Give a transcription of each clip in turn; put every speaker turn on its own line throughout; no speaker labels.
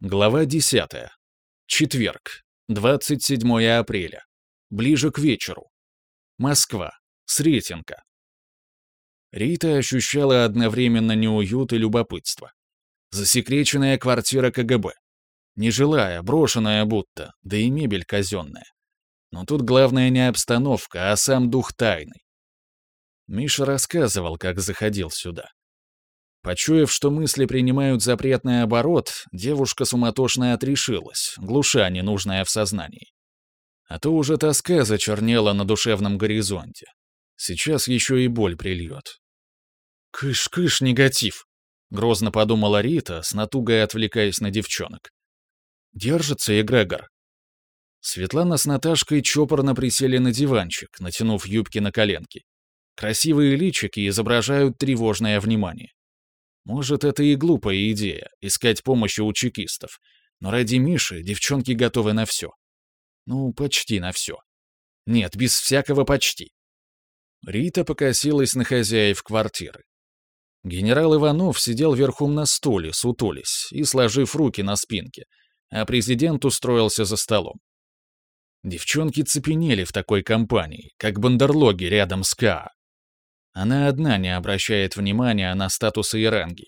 Глава 10. Четверг. 27 апреля. Ближе к вечеру. Москва. Сретенка. Рита ощущала одновременно неуют и любопытство. Засекреченная квартира КГБ. Нежилая, брошенная будто, да и мебель казенная. Но тут главное не обстановка, а сам дух тайны. Миша рассказывал, как заходил сюда. Почуяв, что мысли принимают запретный оборот, девушка суматошно отрешилась, глуша ненужное в сознании. А то уже тоска зачернела на душевном горизонте. Сейчас еще и боль прильет. «Кыш-кыш, негатив!» — грозно подумала Рита, с натугой отвлекаясь на девчонок. «Держится эгрегор». Светлана с Наташкой чопорно присели на диванчик, натянув юбки на коленки. Красивые личики изображают тревожное внимание. Может, это и глупая идея — искать помощи у чекистов. Но ради Миши девчонки готовы на все. Ну, почти на все. Нет, без всякого почти. Рита покосилась на хозяев квартиры. Генерал Иванов сидел верхом на стуле, сутулись, и сложив руки на спинке, а президент устроился за столом. Девчонки цепенели в такой компании, как бандерлоги рядом с Каа. Она одна не обращает внимания на статусы и ранги.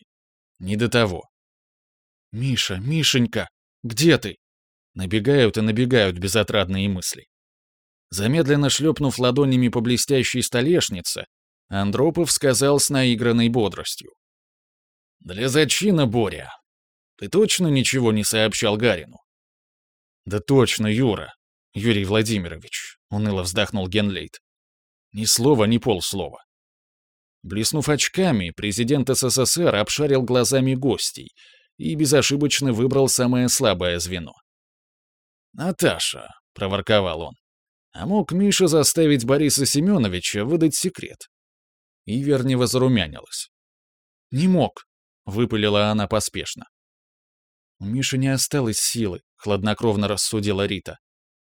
Не до того. «Миша, Мишенька, где ты?» Набегают и набегают безотрадные мысли. Замедленно шлепнув ладонями по блестящей столешнице, Андропов сказал с наигранной бодростью. «Для зачина, Боря. Ты точно ничего не сообщал Гарину?» «Да точно, Юра, Юрий Владимирович», — уныло вздохнул Генлейт. «Ни слова, ни полслова. Блеснув очками, президент СССР обшарил глазами гостей и безошибочно выбрал самое слабое звено. «Наташа», — проворковал он, — «а мог Миша заставить Бориса Семеновича выдать секрет?» Ивернева зарумянилась. «Не мог», — выпалила она поспешно. «У Миши не осталось силы», — хладнокровно рассудила Рита.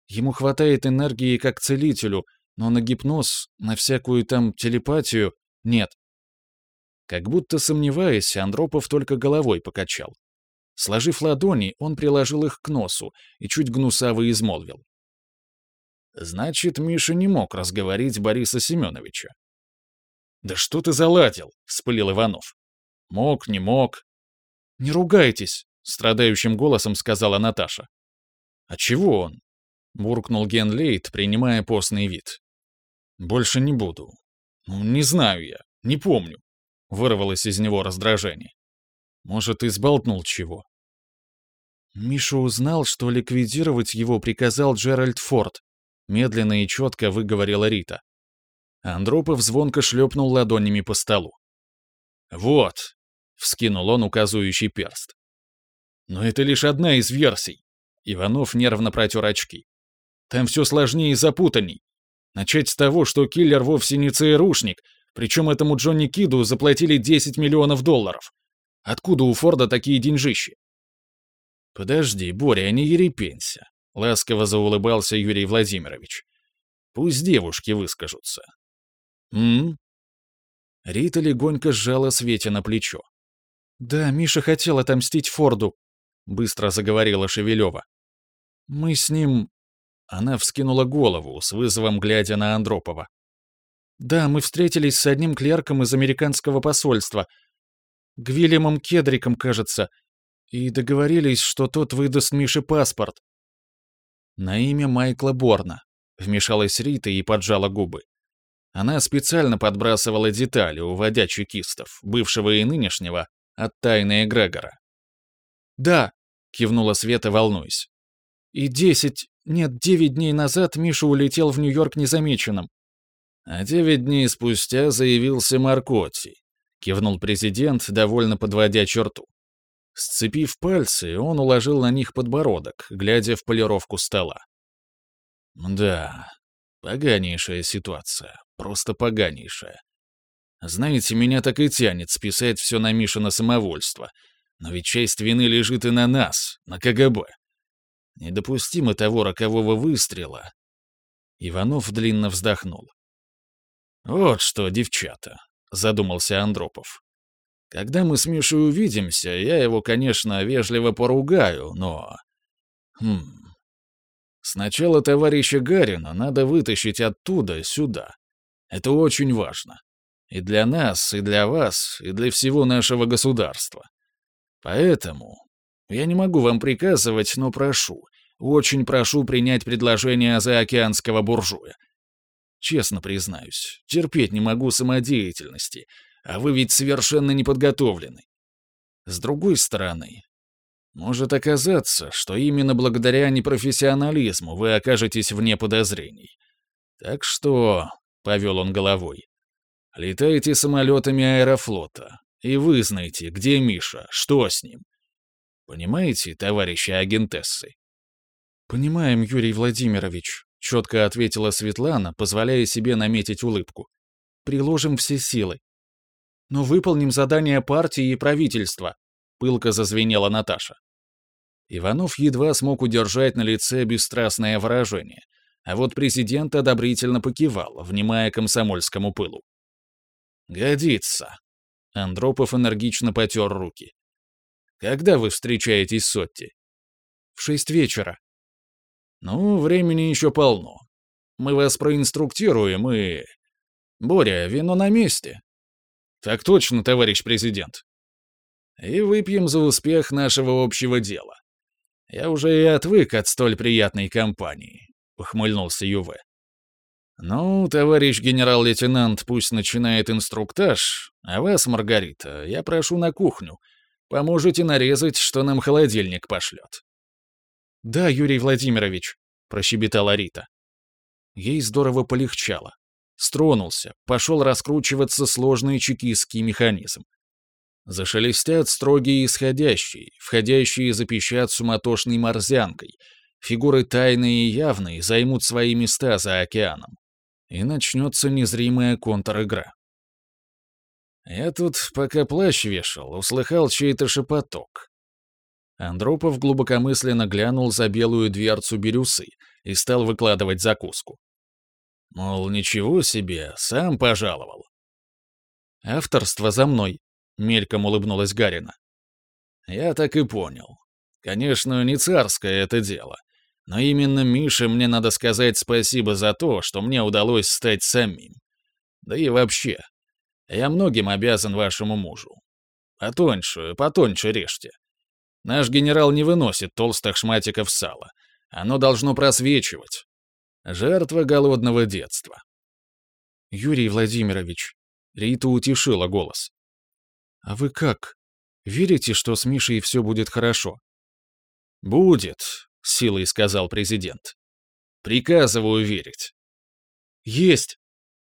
«Ему хватает энергии как целителю, но на гипноз, на всякую там телепатию нет. Как будто сомневаясь, Андропов только головой покачал. Сложив ладони, он приложил их к носу и чуть гнусаво измолвил. Значит, Миша не мог разговорить Бориса Семеновича. «Да что ты заладил?» — вспылил Иванов. «Мог, не мог». «Не ругайтесь», — страдающим голосом сказала Наташа. «А чего он?» — буркнул Генлейт, принимая постный вид. «Больше не буду. «Ну, не знаю я, не помню», — вырвалось из него раздражение. «Может, изболтнул чего?» Миша узнал, что ликвидировать его приказал Джеральд Форд, медленно и четко выговорила Рита. Андропов звонко шлепнул ладонями по столу. «Вот», — вскинул он указующий перст. «Но это лишь одна из версий». Иванов нервно протер очки. «Там все сложнее и запутанней. Начать с того, что киллер вовсе не ЦРУшник, причем этому Джонни Киду заплатили 10 миллионов долларов. Откуда у Форда такие деньжищи? «Подожди, Боря, не ерепенься», — ласково заулыбался Юрий Владимирович. «Пусть девушки выскажутся». «М?», Рита легонько сжала Свете на плечо. «Да, Миша хотел отомстить Форду», — быстро заговорила Шевелева. «Мы с ним она вскинула голову, с вызовом глядя на Андропова. «Да, мы встретились с одним клерком из американского посольства. Гвильямом Кедриком, кажется. И договорились, что тот выдаст Мише паспорт». «На имя Майкла Борна», — вмешалась Рита и поджала губы. Она специально подбрасывала детали, уводя чекистов, бывшего и нынешнего, от тайны эгрегора. «Да», — кивнула Света, волнуясь. «И десять, нет, девять дней назад Миша улетел в Нью-Йорк незамеченным. А девять дней спустя заявился Маркотти, кивнул президент, довольно подводя черту. Сцепив пальцы, он уложил на них подбородок, глядя в полировку стола. Да, поганейшая ситуация, просто поганейшая. Знаете, меня так и тянет списать все на Мишина самовольство. Но ведь часть вины лежит и на нас, на КГБ. Недопустимо того рокового выстрела. Иванов длинно вздохнул. «Вот что, девчата», — задумался Андропов. Когда мы с Мишей увидимся, я его, конечно, вежливо поругаю, но... Хм... Сначала товарища Гарина надо вытащить оттуда сюда. Это очень важно. И для нас, и для вас, и для всего нашего государства. Поэтому я не могу вам приказывать, но прошу, очень прошу принять предложение заокеанского буржуя. Честно признаюсь, терпеть не могу самодеятельности, а вы ведь совершенно не подготовлены. С другой стороны, может оказаться, что именно благодаря непрофессионализму вы окажетесь вне подозрений. Так что, — повел он головой, — летайте самолетами аэрофлота, и вы знаете, где Миша, что с ним. Понимаете, товарищи агентессы?
«Понимаем, Юрий Владимирович», — четко ответила Светлана, позволяя себе наметить улыбку. «Приложим все силы. Но выполним задание партии и правительства», — пылко зазвенела Наташа.
Иванов едва смог удержать на лице бесстрастное выражение, а вот президент одобрительно покивал, внимая комсомольскому пылу. «Годится», — Андропов энергично потер руки. «Когда вы встречаетесь с Отти?»
«В шесть вечера».
«Ну, времени еще полно. Мы вас проинструктируем и...» «Боря, вино на месте?» «Так точно, товарищ президент». «И выпьем за успех нашего общего дела. Я уже и отвык от столь приятной компании», — ухмыльнулся Юве. «Ну, товарищ генерал-лейтенант, пусть начинает инструктаж, а вас, Маргарита, я прошу на кухню. Поможете нарезать, что нам холодильник пошлет».
«Да, Юрий Владимирович», — прощебетала Рита.
Ей здорово полегчало стронулся, пошел раскручиваться сложный чекистский механизм. Зашелестят строгие исходящие, входящие запищат суматошной морзянкой. Фигуры тайные и явные займут свои места за океаном. И начнется незримая контр-игра. Я тут, пока плащ вешал, услыхал чей-то шепоток. Андропов глубокомысленно глянул за белую дверцу бирюсы и стал выкладывать закуску. Мол, ничего себе, сам пожаловал.
«Авторство за мной», — мельком улыбнулась Гарина.
«Я так и понял. Конечно, не царское это дело. Но именно Мише мне надо сказать спасибо за то, что мне удалось стать самим. Да и вообще, я многим обязан вашему мужу. Потоньше, потоньше режьте. Наш генерал не выносит толстых шматиков сала. Оно должно просвечивать. Жертва голодного детства.
Юрий Владимирович, Рита утешила голос. А вы как? Верите, что с Мишей все будет хорошо?
Будет, силой сказал президент. Приказываю верить.
Есть!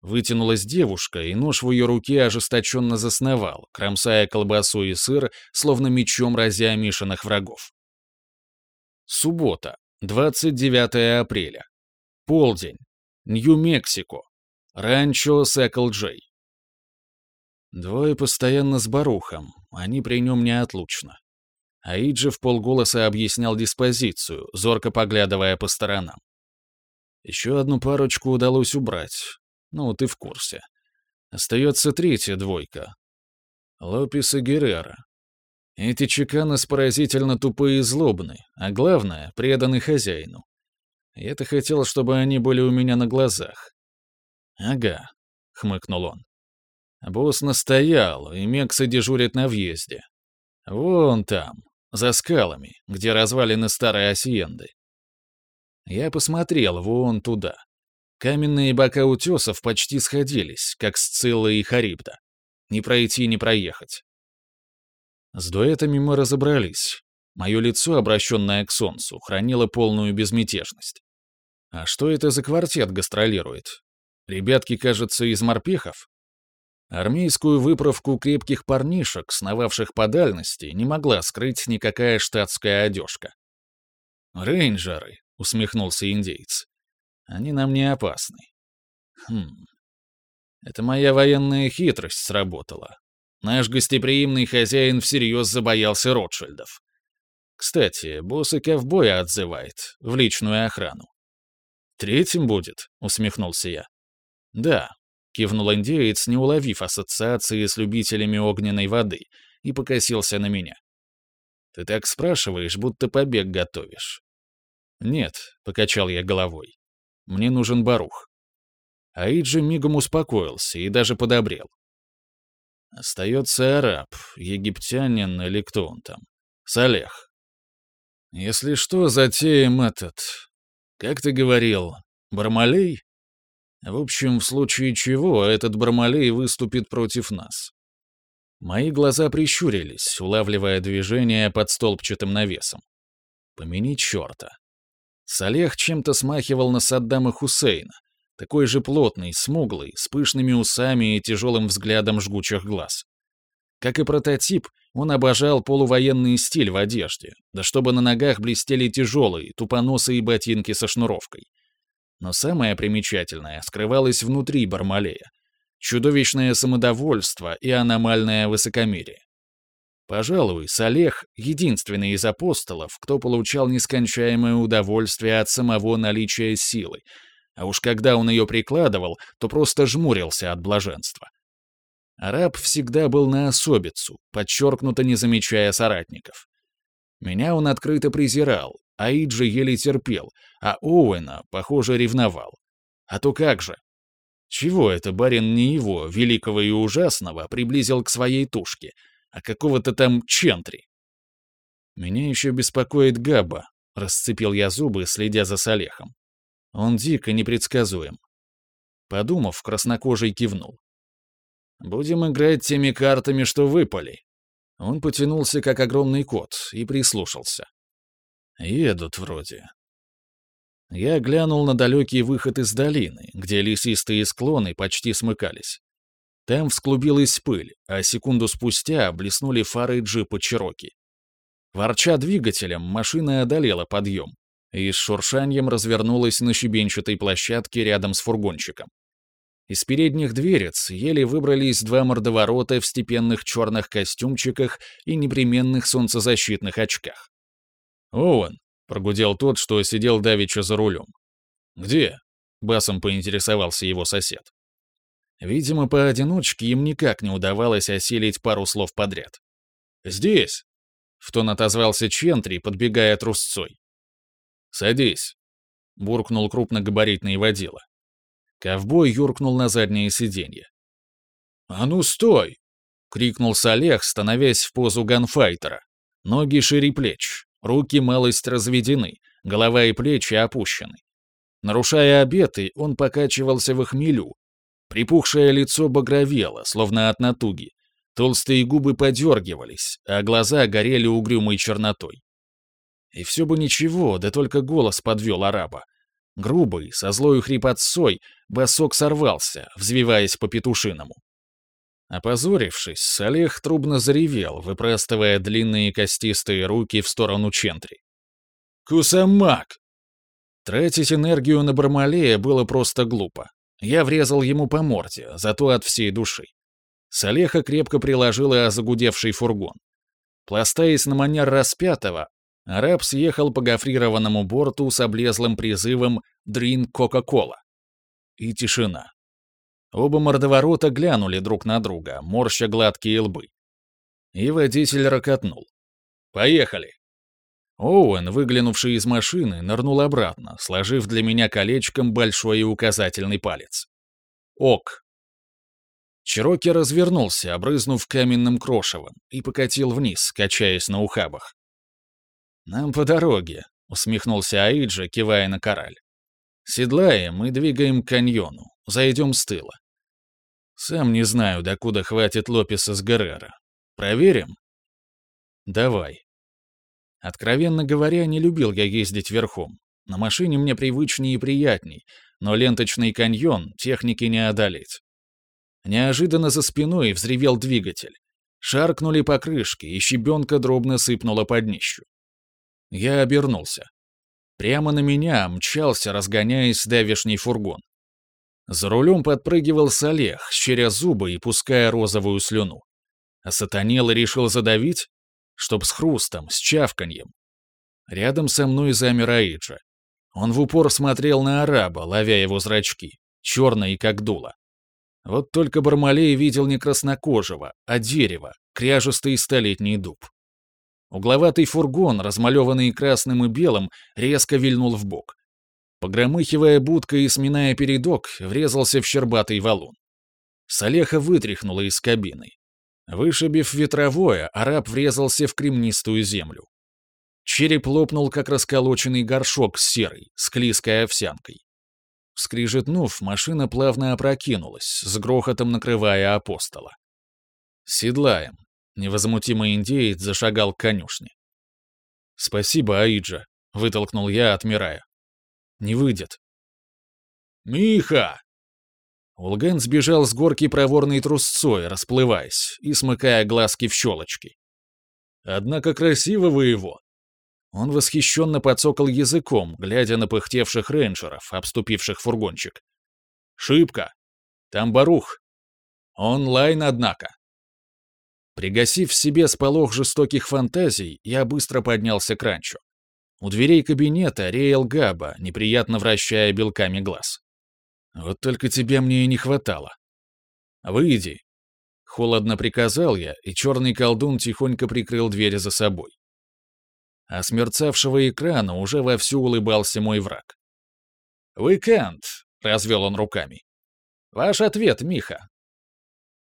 Вытянулась девушка, и нож в ее руке ожесточенно засновал, кромсая колбасу и сыр, словно мечом разя Мишиных врагов. Суббота, 29 апреля. Полдень. Нью-Мексико. Ранчо Сэкл-Джей. Двое постоянно с Барухом, они при нем неотлучно. Аиджи в полголоса объяснял диспозицию, зорко поглядывая по сторонам. Еще одну парочку удалось убрать. Ну, ты в курсе. Остается третья двойка. Лопес и Геррера. Эти чеканы поразительно тупые и злобны, а главное, преданы хозяину. Я-то хотел, чтобы они были у меня на глазах. Ага, хмыкнул он. Босс настоял, и Мексы дежурят на въезде. Вон там, за скалами, где развалины старой осиенды. Я посмотрел вон туда. Каменные бока утесов почти сходились, как Сцилла и Харибда. Не пройти, не проехать. С дуэтами мы разобрались. Мое лицо, обращенное к солнцу, хранило полную безмятежность. А что это за квартет гастролирует? Ребятки, кажется, из морпехов? Армейскую выправку крепких парнишек, сновавших по дальности, не могла скрыть никакая штатская одежка. «Рейнджеры», — усмехнулся индейец. «Они нам не опасны». «Хм... Это моя военная хитрость сработала. Наш гостеприимный хозяин всерьез забоялся Ротшильдов. Кстати, босс и ковбоя отзывает, в личную охрану. «Третьим будет», — усмехнулся я. «Да, кивнул индеец, не уловив ассоциации с любителями огненной воды, и покосился на меня. «Ты так спрашиваешь, будто побег готовишь». «Нет», — покачал я головой. «Мне нужен Барух». Аиджи мигом успокоился и даже подобрел. Остается араб, египтянин или кто он там. Салех. Если что, затеем этот... Как ты говорил, Бармалей? В общем, в случае чего, этот Бармалей выступит против нас. Мои глаза прищурились, улавливая движение под столбчатым навесом. Помяни черта. Салех чем-то смахивал на Саддама Хусейна, такой же плотный, смуглый, с пышными усами и тяжелым взглядом жгучих глаз. Как и прототип, он обожал полувоенный стиль в одежде, да чтобы на ногах блестели тяжелые, тупоносые ботинки со шнуровкой. Но самое примечательное скрывалось внутри Бармалея. Чудовищное самодовольство и аномальное высокомерие. Пожалуй, Салех — единственный из апостолов, кто получал нескончаемое удовольствие от самого наличия силы, а уж когда он ее прикладывал, то просто жмурился от блаженства. Араб всегда был на особицу, подчеркнуто не замечая соратников. Меня он открыто презирал, а Иджи еле терпел, а Оуэна, похоже, ревновал. А то как же? Чего это барин не его, великого и ужасного, приблизил к своей тушке, а какого-то там чентри? Меня еще беспокоит Габа, расцепил я зубы, следя за Салехом. Он дико непредсказуем. Подумав, краснокожий кивнул. «Будем играть теми картами, что выпали». Он потянулся, как огромный кот, и прислушался. «Едут вроде». Я глянул на далекий выход из долины, где лесистые склоны почти смыкались. Там всклубилась пыль, а секунду спустя блеснули фары джипа Чироки. Ворча двигателем, машина одолела подъем, и с шуршанием развернулась на щебенчатой площадке рядом с фургончиком. Из передних дверец еле выбрались два мордоворота в степенных черных костюмчиках и непременных солнцезащитных очках. «Оуэн», — прогудел тот, что сидел давеча за рулем. «Где?» — басом поинтересовался его сосед. Видимо, поодиночке им никак не удавалось осилить пару слов подряд. «Здесь!» — в тон отозвался Чентри, подбегая трусцой. «Садись», — буркнул крупногабаритный водила. Ковбой юркнул на заднее сиденье. «А ну стой!» — крикнул Салех, становясь в позу ганфайтера. Ноги шире плеч, руки малость разведены, голова и плечи опущены. Нарушая обеты, он покачивался в хмелю. Припухшее лицо багровело, словно от натуги. Толстые губы подергивались, а глаза горели угрюмой чернотой. И все бы ничего, да только голос подвел араба. Грубый, со злой хрипотцой, босок сорвался, взвиваясь по петушиному. Опозорившись, Олег трубно заревел, выпрастывая длинные костистые руки в сторону Чентри. «Кусамак!» Тратить энергию на Бармалея было просто глупо. Я врезал ему по морде, зато от всей души. Салеха крепко приложила загудевший фургон. Пластаясь на манер распятого, Араб съехал по гофрированному борту с облезлым призывом «Дрин Кока-Кола». И тишина. Оба мордоворота глянули друг на друга, морща гладкие лбы. И водитель ракотнул. «Поехали!» Оуэн, выглянувший из машины, нырнул обратно, сложив для меня колечком большой и указательный палец. «Ок!» Чироки развернулся, обрызнув каменным крошевом, и покатил вниз, качаясь на ухабах. «Нам по дороге», — усмехнулся Аиджа, кивая на кораль. «Седлаем и двигаем к каньону. Зайдем с тыла. Сам не знаю, докуда хватит Лопеса с Геррера. Проверим?» «Давай». Откровенно говоря, не любил я ездить верхом. На машине мне привычнее и приятней, но ленточный каньон техники не одолеть. Неожиданно за спиной взревел двигатель. Шаркнули покрышки, и щебенка дробно сыпнула под днищу. Я обернулся. Прямо на меня мчался, разгоняясь давешний фургон. За рулем подпрыгивал Салех, щеря зубы и пуская розовую слюну. А сатанел решил задавить? Чтоб с хрустом, с чавканьем. Рядом со мной замер Аиджа. Он в упор смотрел на араба, ловя его зрачки, черные как дуло. Вот только Бармалей видел не краснокожего, а дерево, кряжестый столетний дуб. Угловатый фургон, размалеванный красным и белым, резко вильнул в бок. Погромыхивая будкой и сминая передок, врезался в щербатый валун. Салеха вытряхнула из кабины. Вышибив ветровое, араб врезался в кремнистую землю. Череп лопнул, как расколоченный горшок с серой, склизкой овсянкой. Скрижетнув, машина плавно опрокинулась, с грохотом накрывая апостола. «Седлаем», — невозмутимый индеец зашагал к конюшне. «Спасибо, Аиджа», — вытолкнул я, отмирая. «Не выйдет». «Миха!» Улген сбежал с горки проворной трусцой, расплываясь и смыкая глазки в щелочки. «Однако красиво вы его!» Он восхищенно подсокал языком, глядя на пыхтевших рейнджеров, обступивших фургончик. «Шибко! Там Барух! Онлайн, однако!» Пригасив в себе сполох жестоких фантазий, я быстро поднялся к ранчо. У дверей кабинета реял Габа, неприятно вращая белками глаз. «Вот только тебя мне и не хватало. Выйди!» Холодно приказал я, и черный колдун тихонько прикрыл дверь за собой а смерцавшего экрана уже вовсю улыбался мой враг. «Уикенд!» — развел он руками. «Ваш ответ, Миха!»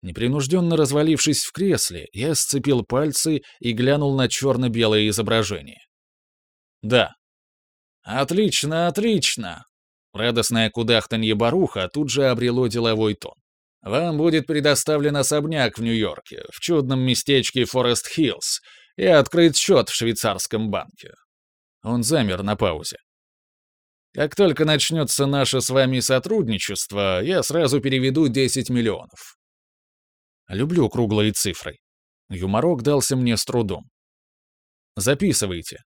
Непринужденно развалившись в кресле, я сцепил пальцы и глянул на черно-белое изображение. «Да». «Отлично, отлично!» Радостное кудахтанье Баруха тут же обрело деловой тон. «Вам будет предоставлен особняк в Нью-Йорке, в чудном местечке Форест-Хиллз, и открыть счет в швейцарском банке. Он замер на паузе. Как только начнется наше с вами сотрудничество, я сразу переведу 10 миллионов. Люблю круглые цифры. Юморок дался мне с трудом. Записывайте.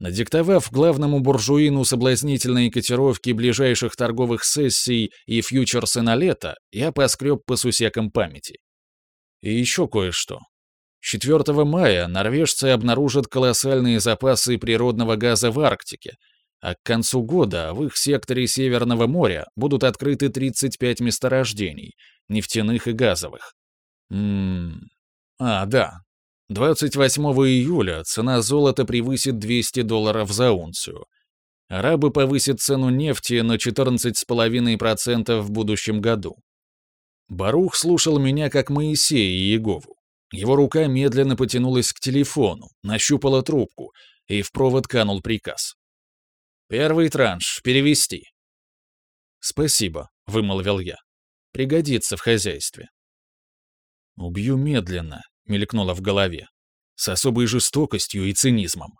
Надиктовав главному буржуину соблазнительные котировки ближайших торговых сессий и фьючерсы на лето, я поскреб по сусекам памяти. И еще кое-что. 4 мая норвежцы обнаружат колоссальные запасы природного газа в Арктике, а к концу года в их секторе Северного моря будут открыты 35 месторождений, нефтяных и газовых. Ммм... А, да. 28 июля цена золота превысит 200 долларов за унцию. Арабы повысят цену нефти на 14,5% в будущем году. Барух слушал меня как Моисея и Иегову. Его рука медленно потянулась к телефону, нащупала трубку, и в провод канул приказ. «Первый транш. Перевести». «Спасибо», — вымолвил я. «Пригодится в хозяйстве». «Убью медленно», — мелькнуло в голове, с особой жестокостью и цинизмом.